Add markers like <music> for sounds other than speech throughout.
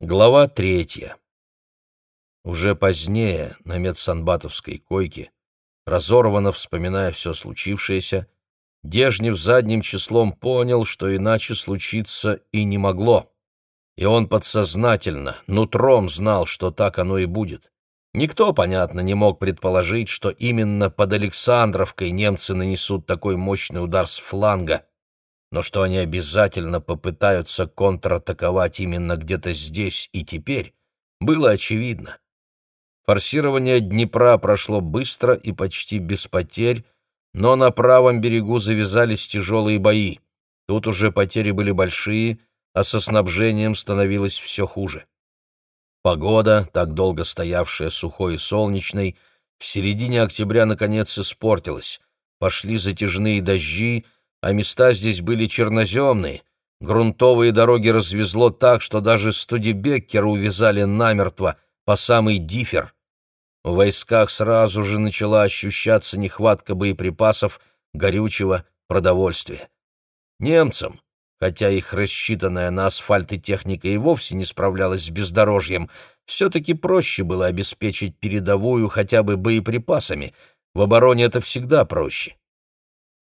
Глава третья. Уже позднее на медсанбатовской койке, разорванно вспоминая все случившееся, Дежнев задним числом понял, что иначе случиться и не могло. И он подсознательно, нутром знал, что так оно и будет. Никто, понятно, не мог предположить, что именно под Александровкой немцы нанесут такой мощный удар с фланга, но что они обязательно попытаются контратаковать именно где-то здесь и теперь, было очевидно. Форсирование Днепра прошло быстро и почти без потерь, но на правом берегу завязались тяжелые бои. Тут уже потери были большие, а со снабжением становилось все хуже. Погода, так долго стоявшая сухой и солнечной, в середине октября наконец испортилась. Пошли затяжные дожди, а места здесь были черноземные. Грунтовые дороги развезло так, что даже студебеккера увязали намертво по самый дифер. В войсках сразу же начала ощущаться нехватка боеприпасов, горючего, продовольствия. Немцам, хотя их рассчитанная на асфальты техника и вовсе не справлялась с бездорожьем, все-таки проще было обеспечить передовую хотя бы боеприпасами. В обороне это всегда проще.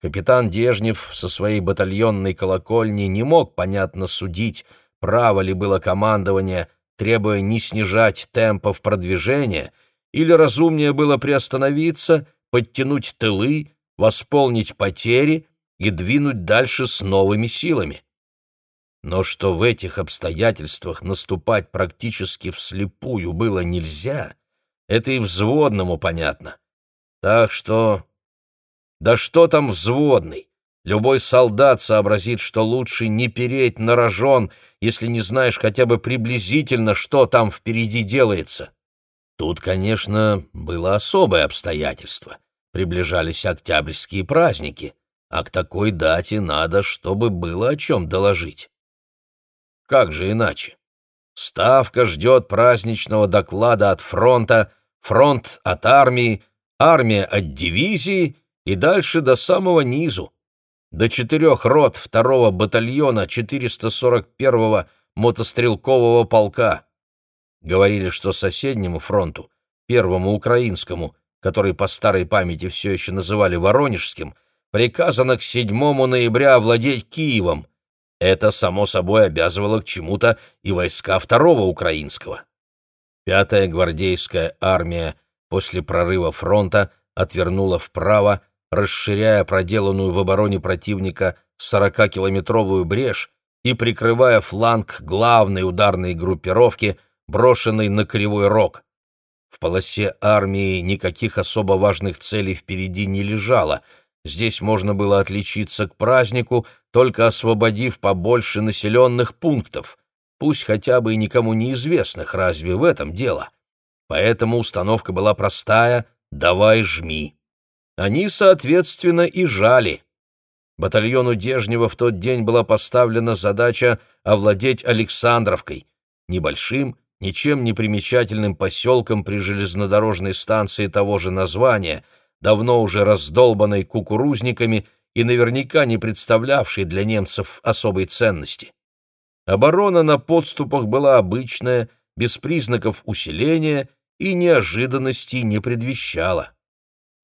Капитан Дежнев со своей батальонной колокольни не мог, понятно, судить, право ли было командование, требуя не снижать темпов продвижения, или разумнее было приостановиться, подтянуть тылы, восполнить потери и двинуть дальше с новыми силами. Но что в этих обстоятельствах наступать практически вслепую было нельзя, это и взводному понятно. Так что да что там взводный? Любой солдат сообразит, что лучше не переть на рожон, если не знаешь хотя бы приблизительно, что там впереди делается. Тут, конечно, было особое обстоятельство. Приближались октябрьские праздники, а к такой дате надо, чтобы было о чем доложить. Как же иначе? Ставка ждет праздничного доклада от фронта, фронт от армии, армия от дивизии — и дальше до самого низу, до четырех рот второго батальона 441-го мотострелкового полка. Говорили, что соседнему фронту, первому украинскому, который по старой памяти все еще называли Воронежским, приказано к 7 ноября овладеть Киевом. Это, само собой, обязывало к чему-то и войска второго украинского. Пятая гвардейская армия после прорыва фронта отвернула вправо, расширяя проделанную в обороне противника 40-километровую брешь и прикрывая фланг главной ударной группировки, брошенной на Кривой Рог. В полосе армии никаких особо важных целей впереди не лежало. Здесь можно было отличиться к празднику, только освободив побольше населенных пунктов, пусть хотя бы и никому неизвестных, разве в этом дело? Поэтому установка была простая «давай жми». Они, соответственно, и жали. Батальону Дежнева в тот день была поставлена задача овладеть Александровкой, небольшим, ничем не примечательным поселком при железнодорожной станции того же названия, давно уже раздолбанной кукурузниками и наверняка не представлявшей для немцев особой ценности. Оборона на подступах была обычная, без признаков усиления и неожиданностей не предвещала.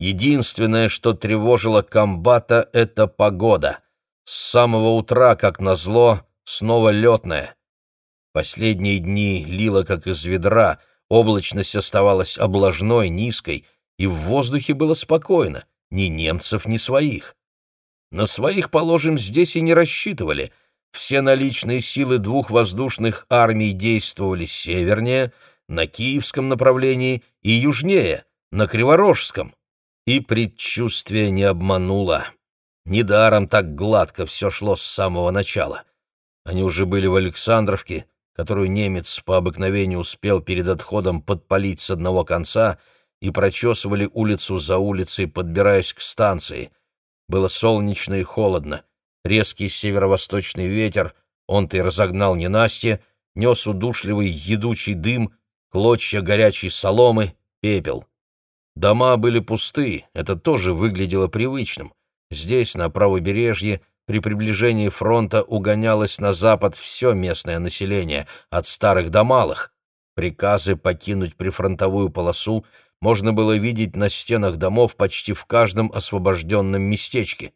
Единственное, что тревожило комбата, — это погода. С самого утра, как назло, снова летная. Последние дни лило как из ведра, облачность оставалась облажной, низкой, и в воздухе было спокойно, ни немцев, ни своих. На своих, положим, здесь и не рассчитывали. Все наличные силы двух воздушных армий действовали севернее, на киевском направлении и южнее, на Криворожском. И предчувствие не обмануло. Недаром так гладко все шло с самого начала. Они уже были в Александровке, которую немец по обыкновению успел перед отходом подпалить с одного конца, и прочесывали улицу за улицей, подбираясь к станции. Было солнечно и холодно. Резкий северо-восточный ветер, он-то и разогнал ненастье, нес удушливый едучий дым, клочья горячей соломы, пепел. Дома были пусты, это тоже выглядело привычным. Здесь, на правобережье, при приближении фронта угонялось на запад все местное население, от старых до малых. Приказы покинуть прифронтовую полосу можно было видеть на стенах домов почти в каждом освобожденном местечке.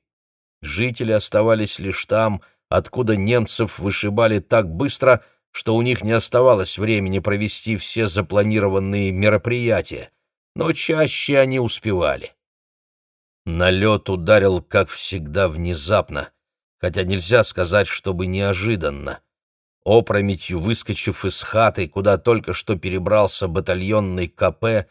Жители оставались лишь там, откуда немцев вышибали так быстро, что у них не оставалось времени провести все запланированные мероприятия, но чаще они успевали. Налет ударил, как всегда, внезапно, хотя нельзя сказать, чтобы неожиданно. Опрометью выскочив из хаты, куда только что перебрался батальонный КП,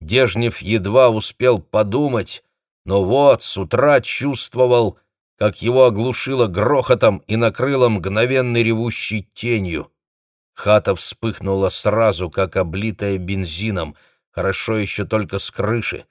Дежнев едва успел подумать, но вот с утра чувствовал, как его оглушило грохотом и накрыло мгновенной ревущей тенью. Хата вспыхнула сразу, как облитая бензином, хорошо еще только с крыши.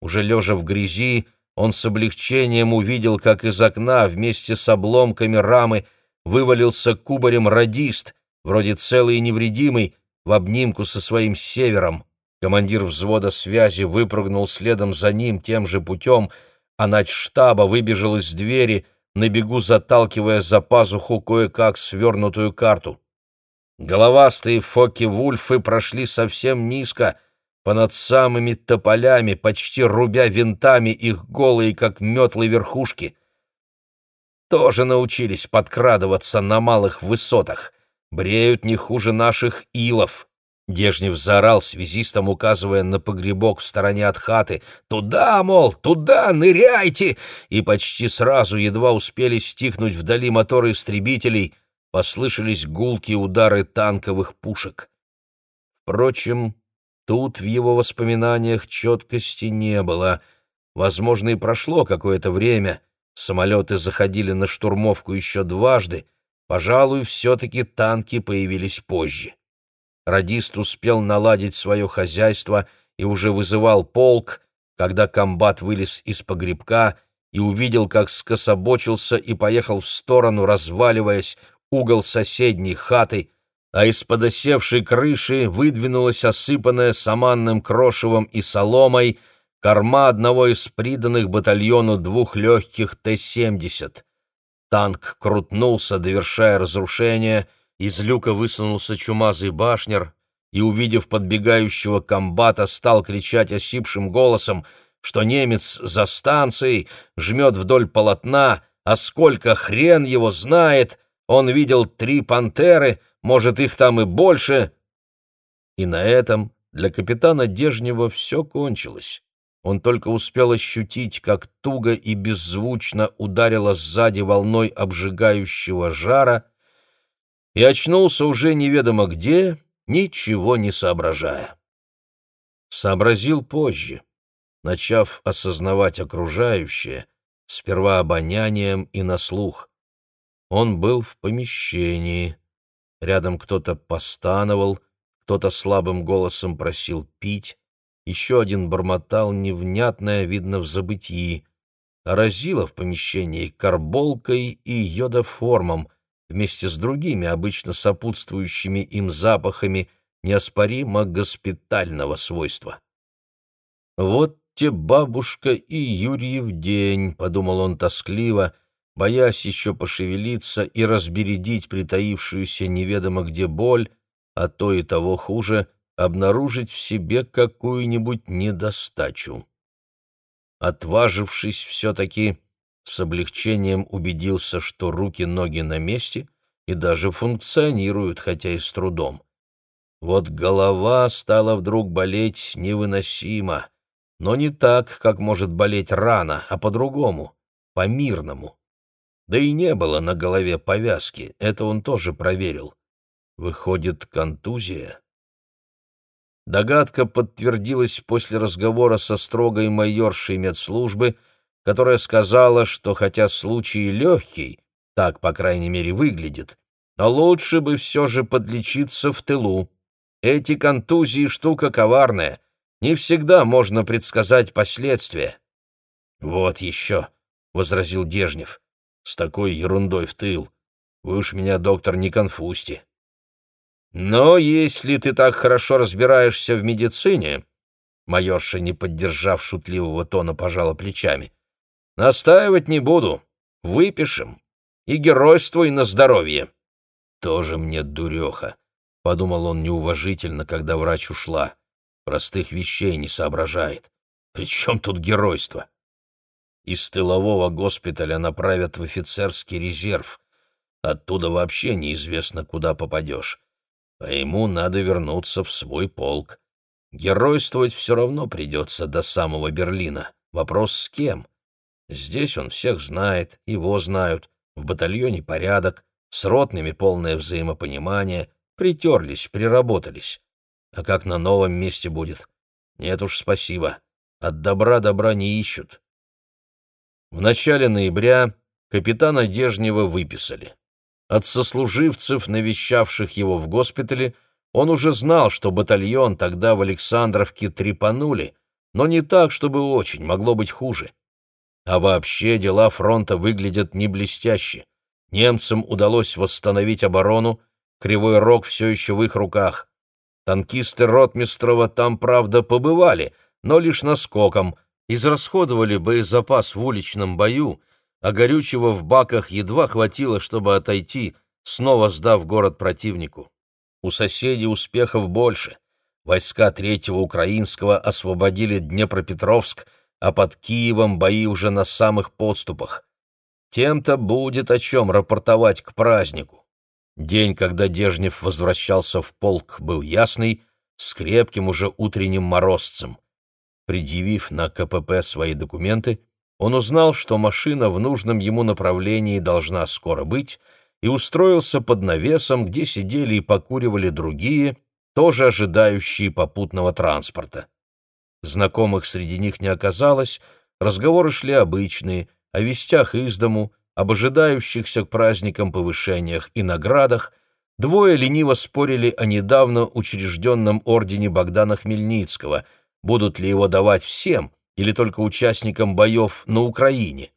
Уже лежа в грязи, он с облегчением увидел, как из окна вместе с обломками рамы вывалился кубарем радист, вроде целый и невредимый, в обнимку со своим севером. Командир взвода связи выпрыгнул следом за ним тем же путем, а начштаба выбежал из двери, на бегу заталкивая за пазуху кое-как свернутую карту. Головастые фоки-вульфы прошли совсем низко, понад самыми тополями, почти рубя винтами их голые, как метлы верхушки. Тоже научились подкрадываться на малых высотах, бреют не хуже наших илов. Дежнев заорал связистом, указывая на погребок в стороне от хаты. «Туда, мол, туда, ныряйте!» И почти сразу, едва успели стихнуть вдали моторы истребителей, послышались гулкие удары танковых пушек. Впрочем, тут в его воспоминаниях четкости не было. Возможно, и прошло какое-то время. Самолеты заходили на штурмовку еще дважды. Пожалуй, все-таки танки появились позже. Радист успел наладить свое хозяйство и уже вызывал полк, когда комбат вылез из погребка и увидел, как скособочился и поехал в сторону, разваливаясь, угол соседней хаты, а из-под осевшей крыши выдвинулась осыпанная саманным крошевом и соломой корма одного из приданных батальону двух легких Т-70. Танк крутнулся, довершая разрушение — из люка высунулся чумазый башнер и, увидев подбегающего комбата, стал кричать осипшим голосом, что немец за станцией жмет вдоль полотна, а сколько хрен его знает, он видел три пантеры, может, их там и больше. И на этом для капитана Дежнева все кончилось. Он только успел ощутить, как туго и беззвучно ударило сзади волной обжигающего жара — и очнулся уже неведомо где, ничего не соображая. Сообразил позже, начав осознавать окружающее, сперва обонянием и на слух. Он был в помещении. Рядом кто-то постановал, кто-то слабым голосом просил пить, еще один бормотал невнятное, видно, в забытии. Разило в помещении карболкой и йодоформом — вместе с другими, обычно сопутствующими им запахами неоспоримо госпитального свойства. «Вот те бабушка и Юрьев день», — подумал он тоскливо, боясь еще пошевелиться и разбередить притаившуюся неведомо где боль, а то и того хуже — обнаружить в себе какую-нибудь недостачу. Отважившись все-таки, с облегчением убедился, что руки-ноги на месте и даже функционируют, хотя и с трудом. Вот голова стала вдруг болеть невыносимо, но не так, как может болеть рана, а по-другому, по-мирному. Да и не было на голове повязки, это он тоже проверил. Выходит, контузия? Догадка подтвердилась после разговора со строгой майоршей медслужбы — которая сказала, что хотя случай легкий, так, по крайней мере, выглядит, но лучше бы все же подлечиться в тылу. Эти контузии — штука коварная, не всегда можно предсказать последствия. — Вот еще, — возразил Дежнев, — с такой ерундой в тыл. Вы уж меня, доктор, не конфусьте. Но если ты так хорошо разбираешься в медицине, майорша, не поддержав шутливого тона, пожала плечами, Настаивать не буду. Выпишем. и геройствуй на здоровье. Тоже мне дуреха, — подумал он неуважительно, когда врач ушла. Простых вещей не соображает. При чем тут геройство? Из тылового госпиталя направят в офицерский резерв. Оттуда вообще неизвестно, куда попадешь. А ему надо вернуться в свой полк. Геройствовать все равно придется до самого Берлина. Вопрос с кем? Здесь он всех знает, его знают, в батальоне порядок, с ротными полное взаимопонимание, притерлись, приработались. А как на новом месте будет? Нет уж, спасибо. От добра добра не ищут. В начале ноября капитана Дежнева выписали. От сослуживцев, навещавших его в госпитале, он уже знал, что батальон тогда в Александровке трепанули, но не так, чтобы очень, могло быть хуже. А вообще дела фронта выглядят не блестяще. Немцам удалось восстановить оборону, Кривой Рог все еще в их руках. Танкисты Ротмистрова там, правда, побывали, но лишь наскоком, израсходовали боезапас в уличном бою, а горючего в баках едва хватило, чтобы отойти, снова сдав город противнику. У соседей успехов больше. Войска Третьего Украинского освободили Днепропетровск, а под Киевом бои уже на самых подступах. Тем-то будет о чем рапортовать к празднику. День, когда Дежнев возвращался в полк, был ясный, с крепким уже утренним морозцем. Предъявив на КПП свои документы, он узнал, что машина в нужном ему направлении должна скоро быть, и устроился под навесом, где сидели и покуривали другие, тоже ожидающие попутного транспорта. Знакомых среди них не оказалось, разговоры шли обычные, о вестях из дому, об ожидающихся к праздникам повышениях и наградах, двое лениво спорили о недавно учрежденном ордене Богдана Хмельницкого, будут ли его давать всем или только участникам боев на Украине.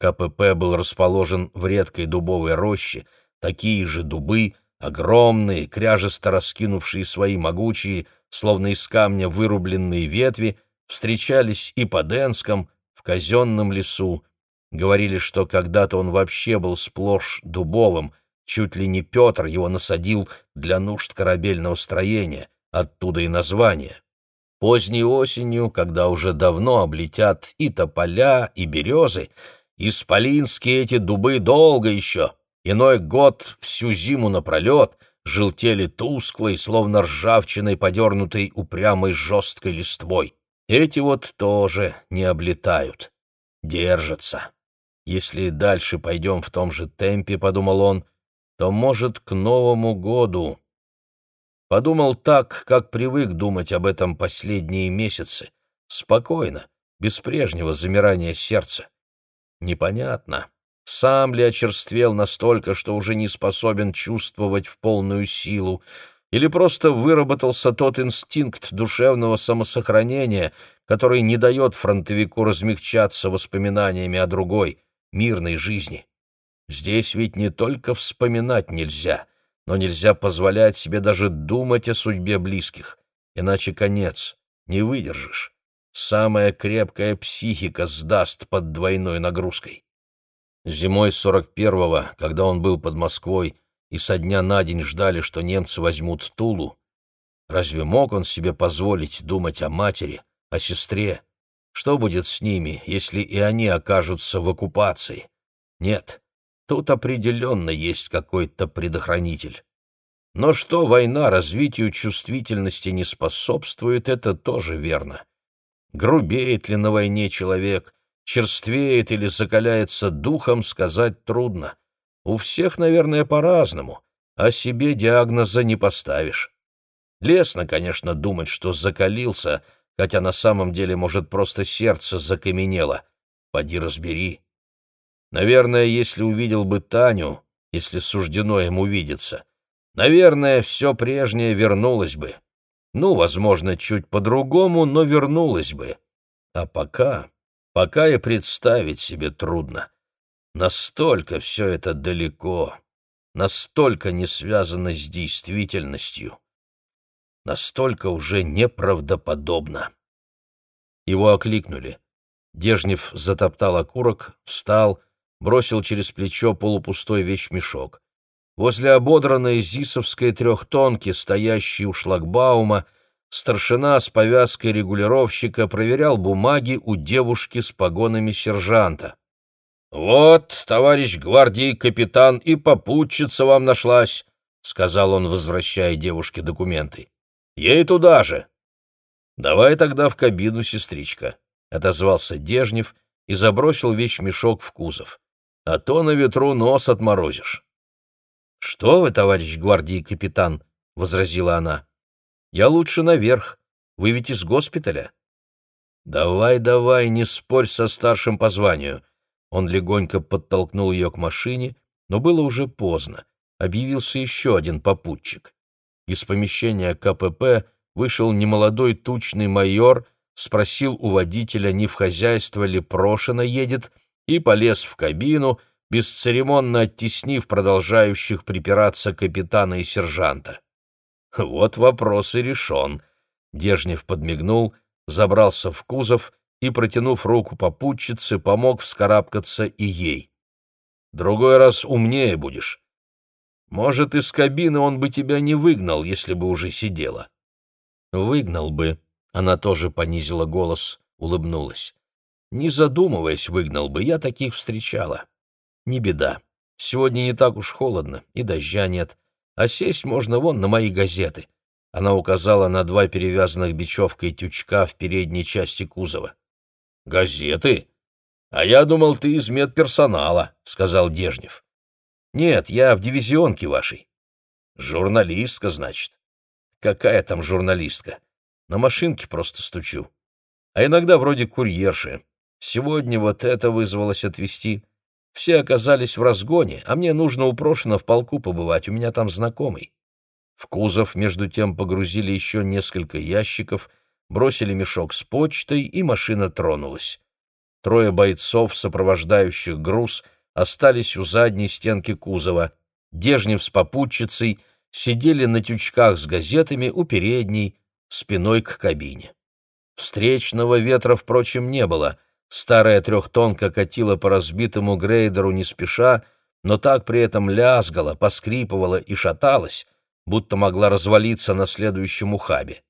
КПП был расположен в редкой дубовой роще, такие же дубы, огромные, кряжесто раскинувшие свои могучие, словно из камня вырубленные ветви, встречались и по Денском, в казенном лесу, Говорили, что когда-то он вообще был сплошь дубовым, чуть ли не Петр его насадил для нужд корабельного строения, оттуда и название. Поздней осенью, когда уже давно облетят и тополя, и березы, исполинские эти дубы долго еще, иной год всю зиму напролет, желтели тусклой, словно ржавчиной подернутой упрямой жесткой листвой. Эти вот тоже не облетают, держатся. Если дальше пойдем в том же темпе, — подумал он, — то, может, к Новому году. Подумал так, как привык думать об этом последние месяцы. Спокойно, без прежнего замирания сердца. Непонятно, сам ли очерствел настолько, что уже не способен чувствовать в полную силу, или просто выработался тот инстинкт душевного самосохранения, который не дает фронтовику размягчаться воспоминаниями о другой — мирной жизни. Здесь ведь не только вспоминать нельзя, но нельзя позволять себе даже думать о судьбе близких, иначе конец, не выдержишь. Самая крепкая психика сдаст под двойной нагрузкой. Зимой 41-го, когда он был под Москвой, и со дня на день ждали, что немцы возьмут Тулу, разве мог он себе позволить думать о матери, о сестре, что будет с ними, если и они окажутся в оккупации? Нет, тут определенно есть какой-то предохранитель. Но что война развитию чувствительности не способствует, это тоже верно. Грубеет ли на войне человек, черствеет или закаляется духом, сказать трудно. У всех, наверное, по-разному, а себе диагноза не поставишь. Лестно, конечно, думать, что закалился — хотя на самом деле, может, просто сердце закаменело. Поди разбери. Наверное, если увидел бы Таню, если суждено ему видеться, наверное, все прежнее вернулось бы. Ну, возможно, чуть по-другому, но вернулось бы. А пока, пока и представить себе трудно. Настолько все это далеко, настолько не связано с действительностью настолько уже неправдоподобно. Его окликнули. Дежнев затоптал окурок, встал, бросил через плечо полупустой вещмешок. Возле ободранной зисовской трехтонки, стоящей у шлагбаума, старшина с повязкой регулировщика проверял бумаги у девушки с погонами сержанта. «Вот, товарищ гвардии капитан, и попутчица вам нашлась», — сказал он, возвращая девушке документы. «Ей туда же». «Давай тогда в кабину, сестричка», — отозвался Дежнев и забросил вещмешок в кузов. «А то на ветру нос отморозишь». «Что вы, товарищ гвардии капитан?» — возразила она. «Я лучше наверх. Вы ведь из госпиталя». «Давай, давай, не спорь со старшим по званию». Он легонько подтолкнул ее к машине, но было уже поздно. Объявился еще один попутчик. Из помещения КПП вышел немолодой тучный майор, спросил у водителя, не в хозяйство ли Прошина едет, и полез в кабину, бесцеремонно оттеснив продолжающих припираться капитана и сержанта. «Вот вопрос и решен», — Дежнев подмигнул, забрался в кузов и, протянув руку попутчице, помог вскарабкаться и ей. «Другой раз умнее будешь. Может, из кабины он бы тебя не выгнал, если бы уже сидела». «Выгнал бы», — она тоже понизила голос, улыбнулась. «Не задумываясь, выгнал бы, я таких встречала». Не беда. Сегодня не так уж холодно, и дождя нет. А сесть можно вон на мои газеты. Она указала на два перевязанных бечевкой тючка в передней части кузова. «Газеты? А я думал, ты из медперсонала», — сказал Дежнев. «Нет, я в дивизионке вашей». «Журналистка, значит». «Какая там журналистка? На машинке просто стучу. А иногда вроде курьерши. Сегодня вот это вызвалось отвезти. Все оказались в разгоне, а мне нужно упрошено в полку побывать, у меня там знакомый. В кузов, между тем, погрузили еще несколько ящиков, бросили мешок с почтой, и машина тронулась. Трое бойцов, сопровождающих груз, остались у задней стенки кузова. Дежнев с попутчицей сидели на тючках с газетами у передней, спиной к кабине. Встречного ветра, впрочем, не было — Старая трехтонка катила по разбитому грейдеру не спеша, но так при этом лязгала, поскрипывала и шаталась, будто могла развалиться на следующем ухабе.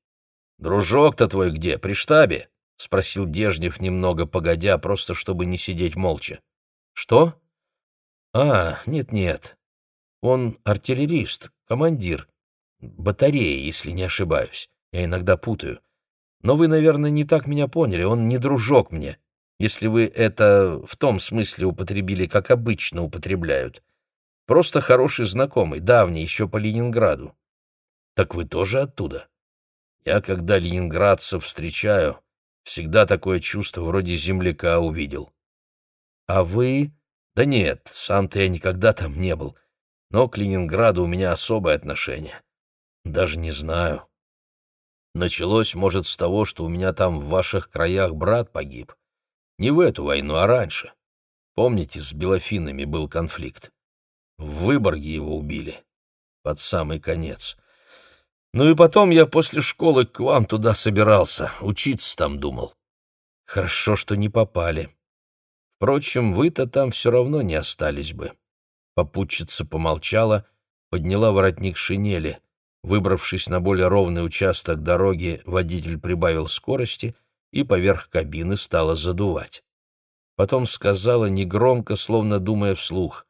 «Дружок-то твой где, при штабе?» — спросил Дежнев немного погодя, просто чтобы не сидеть молча. «Что?» «А, нет-нет. Он артиллерист, командир. Батареи, если не ошибаюсь. Я иногда путаю. Но вы, наверное, не так меня поняли. Он не дружок мне если вы это в том смысле употребили, как обычно употребляют. Просто хороший знакомый, давний, еще по Ленинграду. Так вы тоже оттуда? Я, когда ленинградцев встречаю, всегда такое чувство вроде земляка увидел. А вы? Да нет, сам-то я никогда там не был, но к Ленинграду у меня особое отношение. Даже не знаю. Началось, может, с того, что у меня там в ваших краях брат погиб. Не в эту войну, а раньше. Помните, с белофинами был конфликт. В Выборге его убили. Под самый конец. Ну и потом я после школы к вам туда собирался, учиться там думал. Хорошо, что не попали. Впрочем, вы-то там все равно не остались бы. Попутчица помолчала, подняла воротник шинели. Выбравшись на более ровный участок дороги, водитель прибавил скорости — и поверх кабины стала задувать. Потом сказала негромко, словно думая вслух.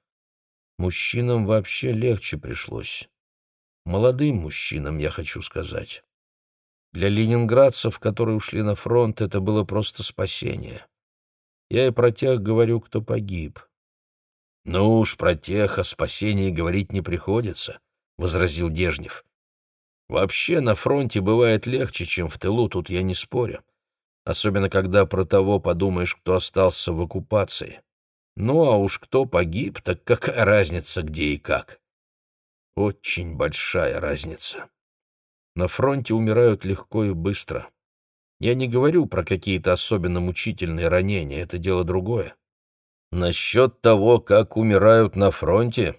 Мужчинам вообще легче пришлось. Молодым мужчинам, я хочу сказать. Для ленинградцев, которые ушли на фронт, это было просто спасение. Я и про тех говорю, кто погиб. «Ну уж про тех о спасении говорить не приходится», — возразил Дежнев. «Вообще на фронте бывает легче, чем в тылу, тут я не спорю особенно когда про того подумаешь, кто остался в оккупации. Ну а уж кто погиб, так какая разница, где и как? Очень большая разница. На фронте умирают легко и быстро. Я не говорю про какие-то особенно мучительные ранения, это дело другое. Насчет того, как умирают на фронте,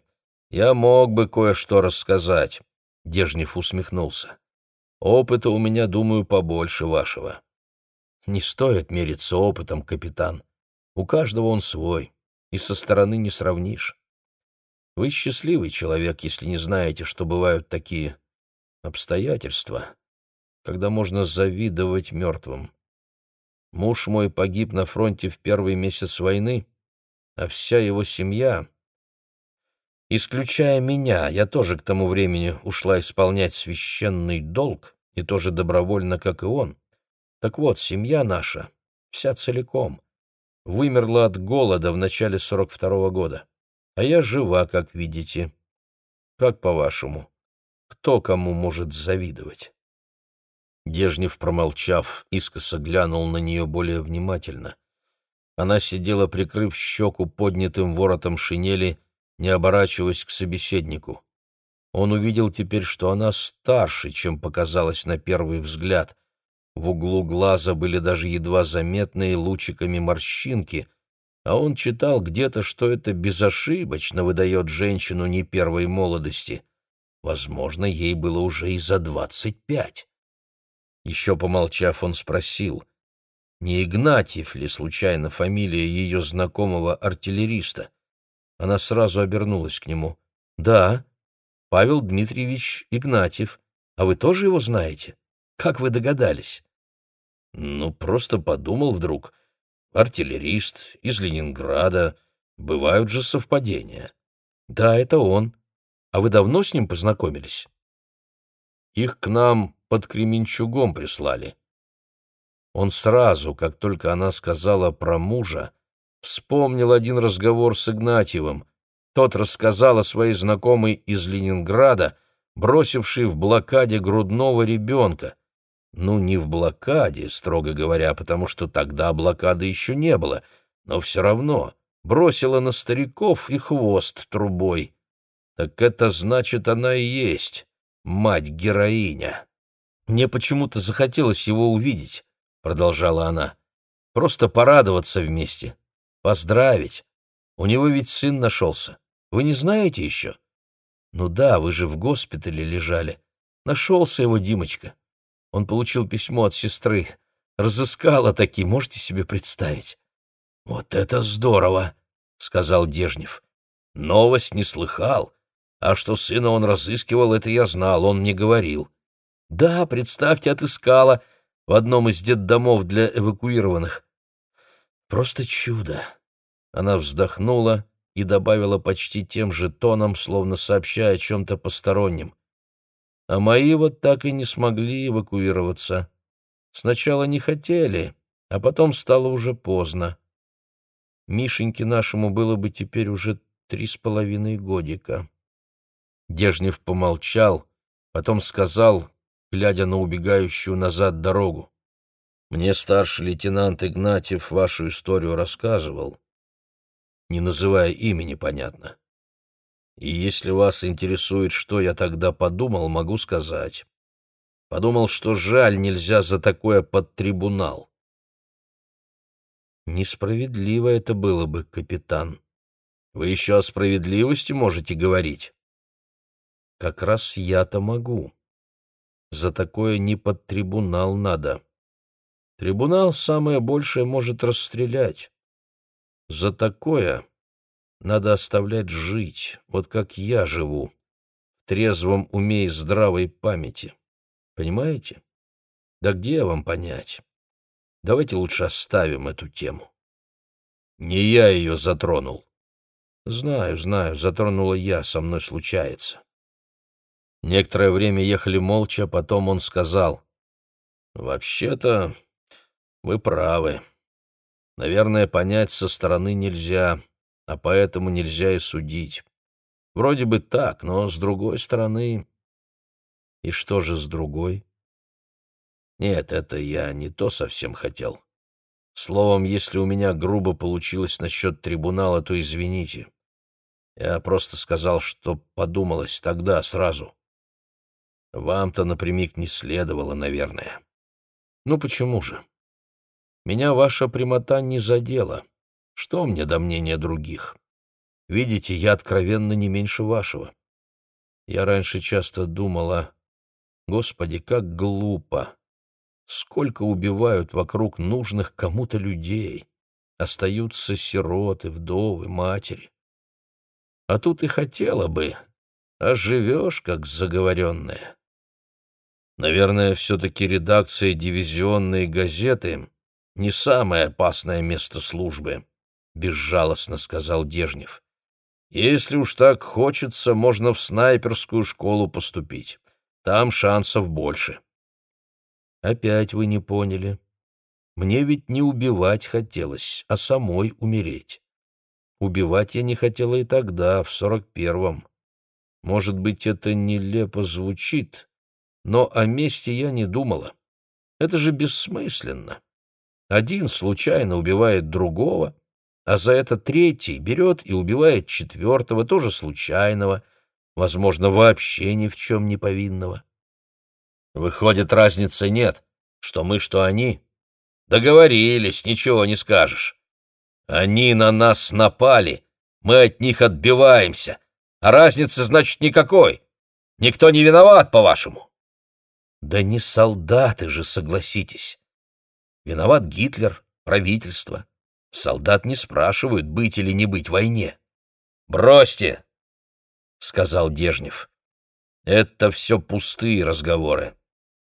я мог бы кое-что рассказать. Дежнев усмехнулся. Опыта у меня, думаю, побольше вашего. Не стоит мериться опытом, капитан. У каждого он свой. и со стороны не сравнишь. Вы счастливый человек, если не знаете, что бывают такие обстоятельства, когда можно завидовать мертвым. Муж мой погиб на фронте в первый месяц войны, а вся его семья, исключая меня, я тоже к тому времени ушла исполнять священный долг, и тоже добровольно, как и он. Так вот, семья наша, вся целиком, вымерла от голода в начале сорок второго года. А я жива, как видите. Как по-вашему, кто кому может завидовать?» Дежнев, промолчав, искоса глянул на нее более внимательно. Она сидела, прикрыв щеку поднятым воротом шинели, не оборачиваясь к собеседнику. Он увидел теперь, что она старше, чем показалось на первый взгляд. В углу глаза были даже едва заметные лучиками морщинки — а он читал где-то, что это безошибочно выдает женщину не первой молодости. Возможно, ей было уже и за двадцать пять. Еще помолчав, он спросил, не Игнатьев ли случайно фамилия ее знакомого артиллериста. Она сразу обернулась к нему. «Да, Павел Дмитриевич Игнатьев. А вы тоже его знаете? Как вы догадались?» «Ну, просто подумал вдруг артиллерист, из Ленинграда. Бывают же совпадения. Да, это он. А вы давно с ним познакомились? Их к нам под Кременчугом прислали. Он сразу, как только она сказала про мужа, вспомнил один разговор с Игнатьевым. Тот рассказал о своей знакомой из Ленинграда, бросившей в блокаде грудного ребенка. Ну, не в блокаде, строго говоря, потому что тогда блокады еще не было, но все равно бросила на стариков и хвост трубой. Так это значит, она и есть мать-героиня. Мне почему-то захотелось его увидеть, продолжала она. Просто порадоваться вместе, поздравить. У него ведь сын нашелся. Вы не знаете еще? Ну да, вы же в госпитале лежали. Нашелся его Димочка. Он получил письмо от сестры. Разыскала таки, можете себе представить? «Вот это здорово!» — сказал Дежнев. «Новость не слыхал. А что сына он разыскивал, это я знал, он мне говорил». «Да, представьте, отыскала в одном из детдомов для эвакуированных». «Просто чудо!» Она вздохнула и добавила почти тем же тоном, словно сообщая о чем-то постороннем а мои вот так и не смогли эвакуироваться. Сначала не хотели, а потом стало уже поздно. Мишеньке нашему было бы теперь уже три с половиной годика. Дежнев помолчал, потом сказал, глядя на убегающую назад дорогу. «Мне старший лейтенант Игнатьев вашу историю рассказывал, не называя имени, понятно. И если вас интересует, что я тогда подумал, могу сказать. Подумал, что жаль, нельзя за такое под трибунал. Несправедливо это было бы, капитан. Вы еще о справедливости можете говорить? Как раз я-то могу. За такое не под трибунал надо. Трибунал самое большее может расстрелять. За такое надо оставлять жить, вот как я живу, в трезвом уме и здравой памяти. Понимаете? Да где вам понять? Давайте лучше оставим эту тему. Не я ее затронул. Знаю, знаю, затронула я, со мной случается. Некоторое время ехали молча, потом он сказал. «Вообще-то вы правы. Наверное, понять со стороны нельзя а поэтому нельзя и судить. Вроде бы так, но с другой стороны... И что же с другой? Нет, это я не то совсем хотел. Словом, если у меня грубо получилось насчет трибунала, то извините. Я просто сказал, что подумалось тогда, сразу. Вам-то напрямик не следовало, наверное. Ну почему же? Меня ваша прямота не задела. Что мне до мнения других? Видите, я откровенно не меньше вашего. Я раньше часто думала, Господи, как глупо! Сколько убивают вокруг нужных кому-то людей! остаются сироты, вдовы, матери. А тут и хотела бы, а живешь как заговоренная. Наверное, все-таки редакция дивизионной газеты не самое опасное место службы, — безжалостно сказал Дежнев. Если уж так хочется, можно в снайперскую школу поступить. Там шансов больше. Опять вы не поняли. Мне ведь не убивать хотелось, а самой умереть. Убивать я не хотела и тогда, в сорок первом. Может быть, это нелепо звучит, но о мести я не думала. Это же бессмысленно. Один случайно убивает другого, а за это третий берет и убивает четвертого, тоже случайного, возможно, вообще ни в чем не повинного. Выходит, разницы нет, что мы, что они. Договорились, ничего не скажешь. Они на нас напали, мы от них отбиваемся, а разницы, значит, никакой. Никто не виноват, по-вашему. Да не солдаты же, согласитесь. Виноват Гитлер, правительство. Солдат не спрашивают, быть или не быть в войне. «Бросьте!» — сказал Дежнев. «Это все пустые разговоры.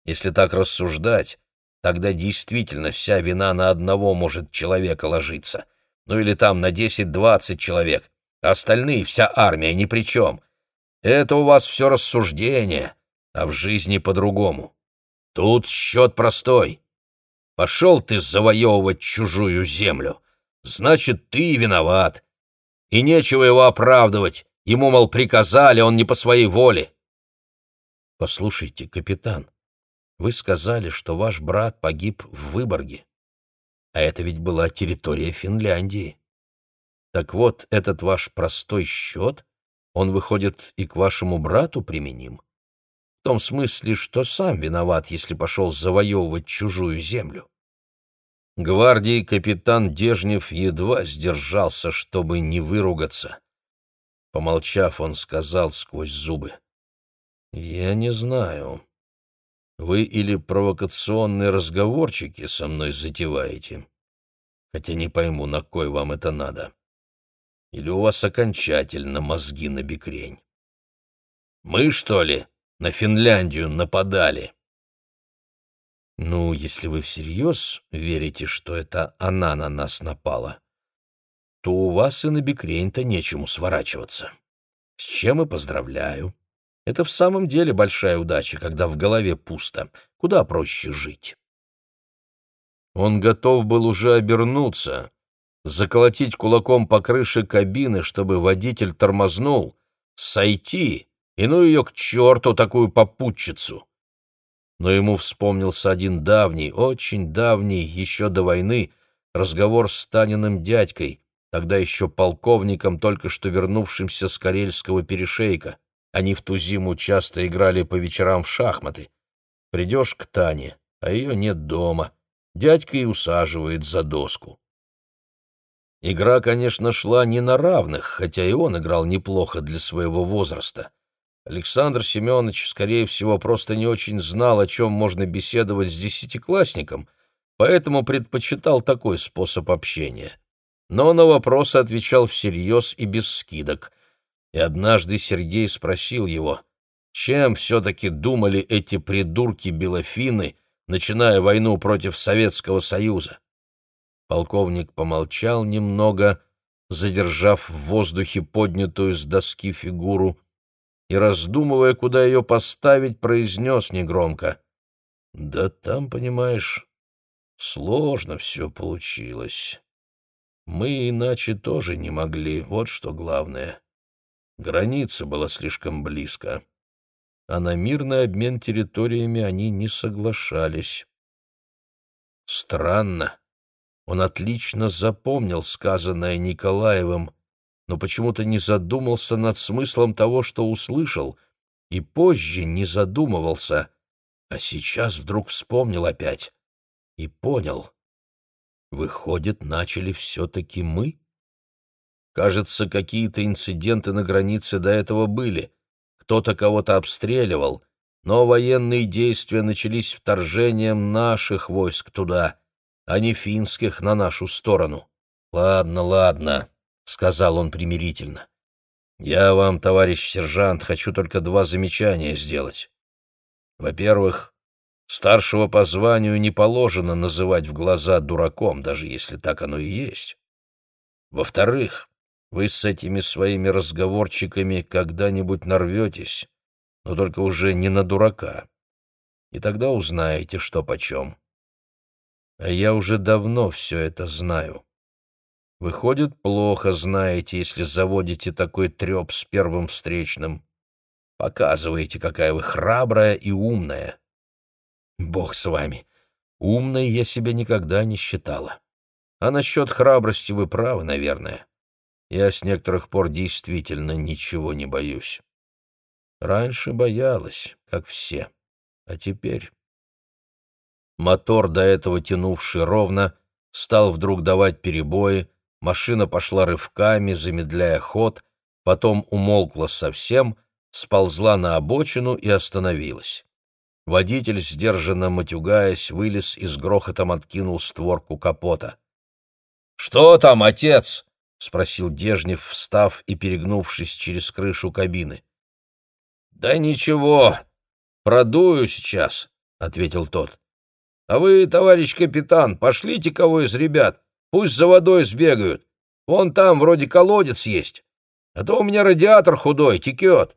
Если так рассуждать, тогда действительно вся вина на одного может человека ложиться. Ну или там на десять-двадцать человек, остальные, вся армия, ни при чем. Это у вас все рассуждение, а в жизни по-другому. Тут счет простой. Пошел ты завоевывать чужую землю, значит, ты виноват. И нечего его оправдывать, ему, мол, приказали, он не по своей воле. Послушайте, капитан, вы сказали, что ваш брат погиб в Выборге. А это ведь была территория Финляндии. Так вот, этот ваш простой счет, он, выходит, и к вашему брату применим? в том смысле, что сам виноват, если пошел завоевывать чужую землю. Гвардии капитан Дежнев едва сдержался, чтобы не выругаться. Помолчав, он сказал сквозь зубы. «Я не знаю. Вы или провокационные разговорчики со мной затеваете, хотя не пойму, на кой вам это надо. Или у вас окончательно мозги на бекрень. Мы, что ли, на Финляндию нападали. Ну, если вы всерьез верите, что это она на нас напала, то у вас и на Бекрень-то нечему сворачиваться. С чем и поздравляю. Это в самом деле большая удача, когда в голове пусто. Куда проще жить. Он готов был уже обернуться, заколотить кулаком по крыше кабины, чтобы водитель тормознул, сойти и ну ее к черту, такую попутчицу. Но ему вспомнился один давний, очень давний, еще до войны, разговор с Таниным дядькой, тогда еще полковником, только что вернувшимся с Карельского перешейка. Они в ту зиму часто играли по вечерам в шахматы. Придешь к Тане, а ее нет дома. Дядька и усаживает за доску. Игра, конечно, шла не на равных, хотя и он играл неплохо для своего возраста. Александр Семенович, скорее всего, просто не очень знал, о чем можно беседовать с десятиклассником, поэтому предпочитал такой способ общения. Но на вопросы отвечал всерьез и без скидок. И однажды Сергей спросил его, чем все-таки думали эти придурки-белофины, начиная войну против Советского Союза. Полковник помолчал немного, задержав в воздухе поднятую с доски фигуру, и, раздумывая, куда ее поставить, произнес негромко. «Да там, понимаешь, сложно все получилось. Мы иначе тоже не могли, вот что главное. Граница была слишком близко, а на мирный обмен территориями они не соглашались. Странно. Он отлично запомнил сказанное Николаевым но почему-то не задумался над смыслом того, что услышал, и позже не задумывался, а сейчас вдруг вспомнил опять и понял. Выходит, начали все-таки мы? Кажется, какие-то инциденты на границе до этого были. Кто-то кого-то обстреливал, но военные действия начались вторжением наших войск туда, а не финских на нашу сторону. «Ладно, ладно», — сказал он примирительно. «Я вам, товарищ сержант, хочу только два замечания сделать. Во-первых, старшего по званию не положено называть в глаза дураком, даже если так оно и есть. Во-вторых, вы с этими своими разговорчиками когда-нибудь нарветесь, но только уже не на дурака. И тогда узнаете, что почем. А я уже давно все это знаю. Выходит, плохо знаете, если заводите такой треп с первым встречным. Показываете, какая вы храбрая и умная. Бог с вами. Умной я себя никогда не считала. А насчет храбрости вы правы, наверное. Я с некоторых пор действительно ничего не боюсь. Раньше боялась, как все. А теперь... Мотор, до этого тянувший ровно, стал вдруг давать перебои, машина пошла рывками, замедляя ход, потом умолкла совсем, сползла на обочину и остановилась. Водитель, сдержанно матюгаясь, вылез и с грохотом откинул створку капота. «Что там, отец?» — спросил Дежнев, встав и перегнувшись через крышу кабины. «Да ничего, продую сейчас», — ответил тот. «А вы, товарищ капитан, пошлите кого из ребят, пусть за водой сбегают. Вон там вроде колодец есть, а то у меня радиатор худой, текет».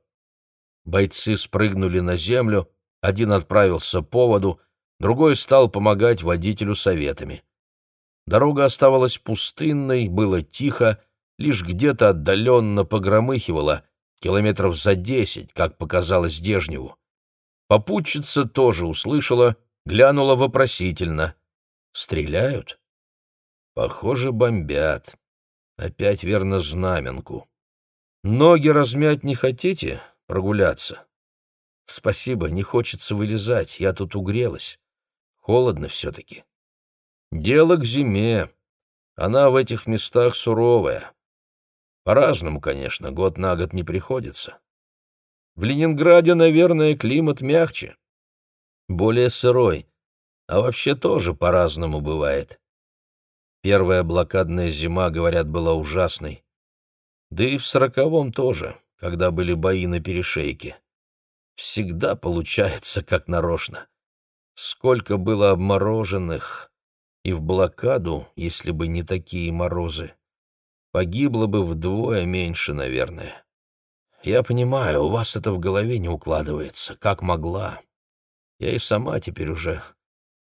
Бойцы спрыгнули на землю, один отправился по воду, другой стал помогать водителю советами. Дорога оставалась пустынной, было тихо, лишь где-то отдаленно погромыхивало, километров за десять, как показалось Дежневу. Попутчица тоже услышала, глянула вопросительно. «Стреляют?» «Похоже, бомбят. Опять верно знаменку. Ноги размять не хотите? Прогуляться?» «Спасибо, не хочется вылезать, я тут угрелась. Холодно все-таки». «Дело к зиме. Она в этих местах суровая. По-разному, конечно, год на год не приходится. В Ленинграде, наверное, климат мягче, более сырой, а вообще тоже по-разному бывает. Первая блокадная зима, говорят, была ужасной. Да и в сороковом тоже, когда были бои на перешейке. Всегда получается как нарочно. Сколько было обмороженных, и в блокаду, если бы не такие морозы. Погибло бы вдвое меньше, наверное. Я понимаю, у вас это в голове не укладывается, как могла. Я и сама теперь уже,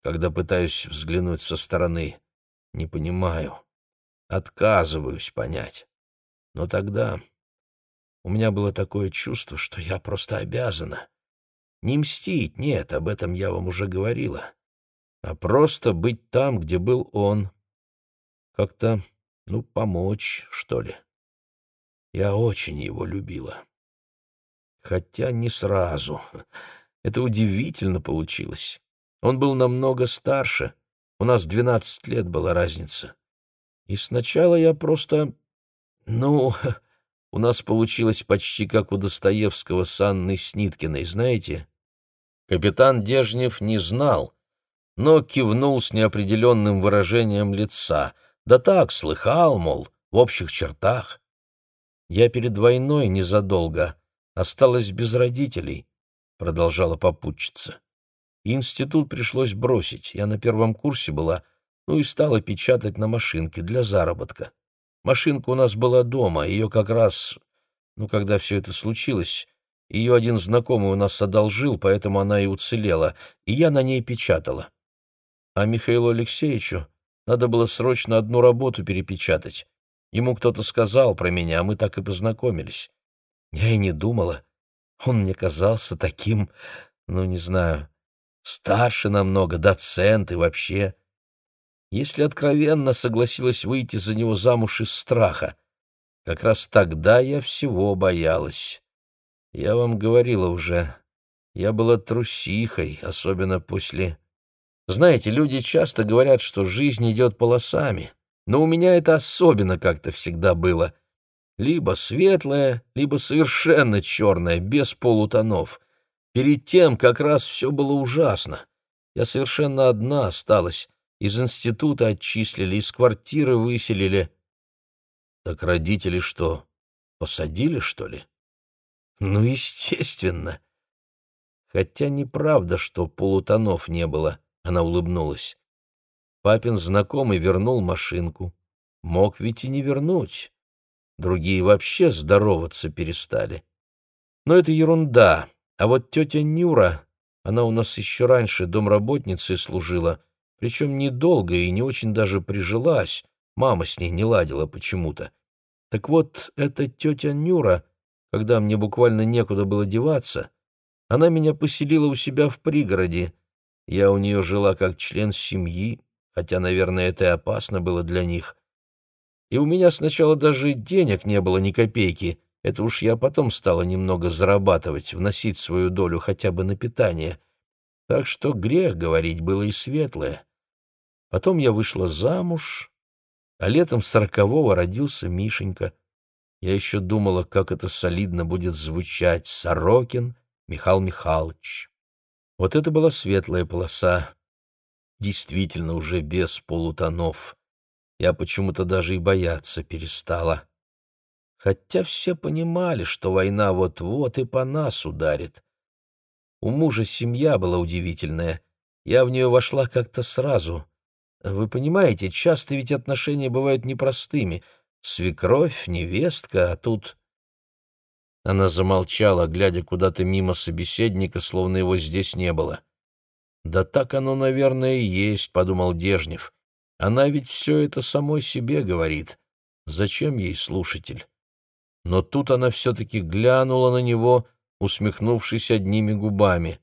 когда пытаюсь взглянуть со стороны, не понимаю. Отказываюсь понять. Но тогда у меня было такое чувство, что я просто обязана. Не мстить, нет, об этом я вам уже говорила. А просто быть там, где был он. Как-то ну, помочь, что ли. Я очень его любила. Хотя не сразу. <laughs> Это удивительно получилось. Он был намного старше. У нас двенадцать лет была разница. И сначала я просто... Ну, <laughs> у нас получилось почти как у Достоевского с Анной Сниткиной, знаете? Капитан Дежнев не знал, но кивнул с неопределенным выражением лица — да так, слыхал, мол, в общих чертах. Я перед войной незадолго осталась без родителей, продолжала попутчица. Институт пришлось бросить, я на первом курсе была, ну и стала печатать на машинке для заработка. Машинка у нас была дома, ее как раз, ну, когда все это случилось, ее один знакомый у нас одолжил, поэтому она и уцелела, и я на ней печатала. А Михаилу Алексеевичу надо было срочно одну работу перепечатать. Ему кто-то сказал про меня, а мы так и познакомились. Я и не думала. Он мне казался таким, ну, не знаю, старше намного, доцент и вообще. Если откровенно согласилась выйти за него замуж из страха, как раз тогда я всего боялась. Я вам говорила уже, я была трусихой, особенно после знаете, люди часто говорят, что жизнь идет полосами, но у меня это особенно как-то всегда было. Либо светлое, либо совершенно черное, без полутонов. Перед тем как раз все было ужасно. Я совершенно одна осталась. Из института отчислили, из квартиры выселили. Так родители что, посадили, что ли? Ну, естественно. Хотя неправда, что полутонов не было, она улыбнулась. Папин знакомый вернул машинку. Мог ведь и не вернуть. Другие вообще здороваться перестали. Но это ерунда. А вот тетя Нюра, она у нас еще раньше домработницей служила, причем недолго и не очень даже прижилась, мама с ней не ладила почему-то. Так вот, эта тетя Нюра, когда мне буквально некуда было деваться, она меня поселила у себя в пригороде. Я у нее жила как член семьи, хотя, наверное, это и опасно было для них. И у меня сначала даже денег не было ни копейки, это уж я потом стала немного зарабатывать, вносить свою долю хотя бы на питание. Так что грех говорить было и светлое. Потом я вышла замуж, а летом сорокового родился Мишенька. Я еще думала, как это солидно будет звучать «Сорокин Михаил Михайлович». Вот это была светлая полоса, действительно уже без полутонов. Я почему-то даже и бояться перестала. Хотя все понимали, что война вот-вот и по нас ударит. У мужа семья была удивительная. Я в нее вошла как-то сразу. Вы понимаете, часто ведь отношения бывают непростыми. Свекровь, невестка, а тут... Она замолчала, глядя куда-то мимо собеседника, словно его здесь не было. «Да так оно, наверное, и есть», — подумал Дежнев. «Она ведь все это самой себе говорит. Зачем ей слушатель?» Но тут она все-таки глянула на него, усмехнувшись одними губами.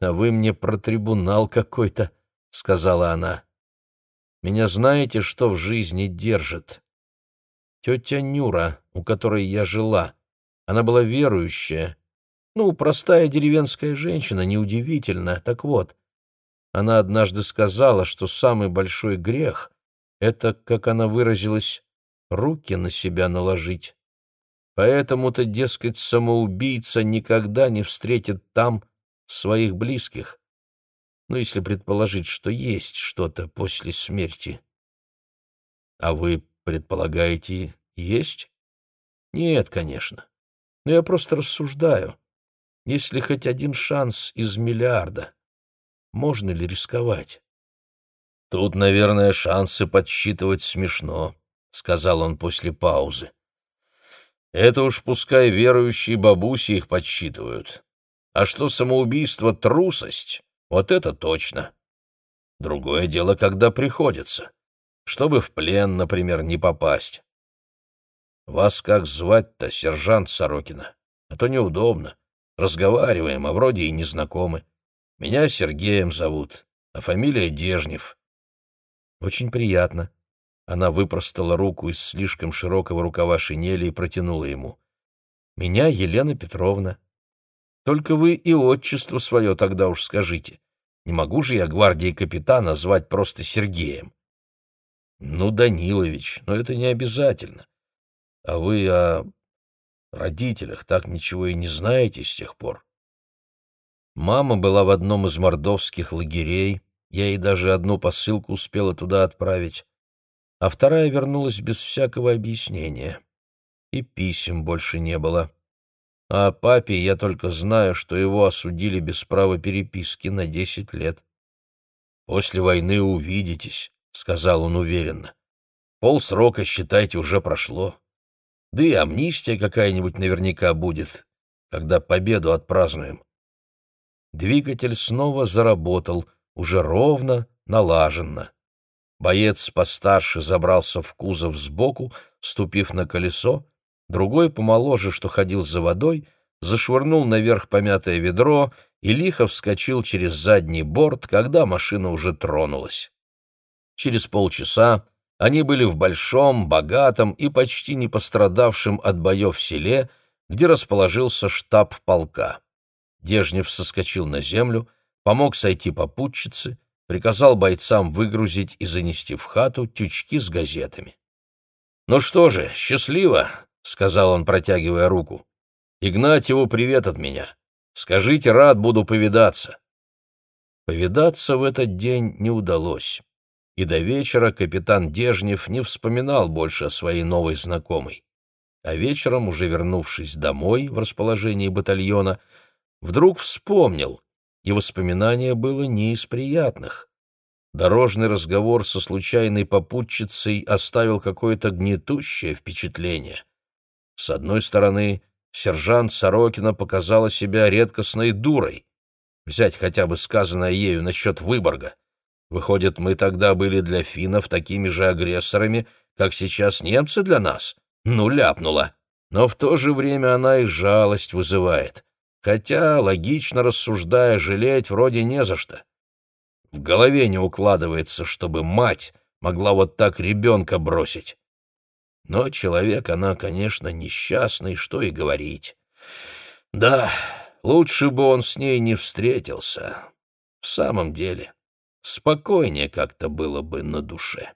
«А вы мне про трибунал какой-то», — сказала она. Меня знаете, что в жизни держит? Тетя Нюра, у которой я жила. Она была верующая. Ну, простая деревенская женщина, неудивительно. Так вот, она однажды сказала, что самый большой грех — это, как она выразилась, руки на себя наложить. Поэтому-то, дескать, самоубийца никогда не встретит там своих близких ну, если предположить, что есть что-то после смерти. А вы предполагаете, есть? Нет, конечно. Но я просто рассуждаю. Если хоть один шанс из миллиарда, можно ли рисковать? Тут, наверное, шансы подсчитывать смешно, сказал он после паузы. Это уж пускай верующие бабуси их подсчитывают. А что самоубийство — трусость, вот это точно. Другое дело, когда приходится. Чтобы в плен, например, не попасть. Вас как звать-то, сержант Сорокина? А то неудобно. Разговариваем, а вроде и не знакомы. Меня Сергеем зовут, а фамилия Дежнев. Очень приятно. Она выпростала руку из слишком широкого рукава шинели и протянула ему. Меня Елена Петровна. Только вы и отчество свое тогда уж скажите. Не могу же я гвардии капитана звать просто Сергеем. Ну, Данилович, но это не обязательно. А вы о родителях так ничего и не знаете с тех пор? Мама была в одном из мордовских лагерей, я ей даже одну посылку успела туда отправить, а вторая вернулась без всякого объяснения. И писем больше не было. А о папе я только знаю, что его осудили без права переписки на десять лет. «После войны увидитесь», — сказал он уверенно. «Полсрока, считайте, уже прошло. Да и амнистия какая-нибудь наверняка будет, когда победу отпразднуем». Двигатель снова заработал, уже ровно, налаженно. Боец постарше забрался в кузов сбоку, ступив на колесо, Другой, помоложе, что ходил за водой, зашвырнул наверх помятое ведро и лихо вскочил через задний борт, когда машина уже тронулась. Через полчаса они были в большом, богатом и почти не пострадавшем от боев селе, где расположился штаб полка. Дежнев соскочил на землю, помог сойти попутчице, приказал бойцам выгрузить и занести в хату тючки с газетами. «Ну что же, счастливо!» — сказал он, протягивая руку. «Игнатьеву привет от меня. Скажите, рад буду повидаться». Повидаться в этот день не удалось. и до вечера капитан Дежнев не вспоминал больше о своей новой знакомой. А вечером, уже вернувшись домой в расположении батальона, вдруг вспомнил, и воспоминание было не из приятных. Дорожный разговор со случайной попутчицей оставил какое-то гнетущее впечатление. С одной стороны, сержант Сорокина показала себя редкостной дурой. Взять хотя бы сказанное ею насчет Выборга. Выходит, мы тогда были для финнов такими же агрессорами, как сейчас немцы для нас? Ну, ляпнула. Но в то же время она и жалость вызывает. Хотя, логично рассуждая, жалеть вроде не за что. В голове не укладывается, чтобы мать могла вот так ребенка бросить. Но человек она, конечно, несчастный, что и говорить. Да, лучше бы он с ней не встретился. В самом деле, спокойнее как-то было бы на душе.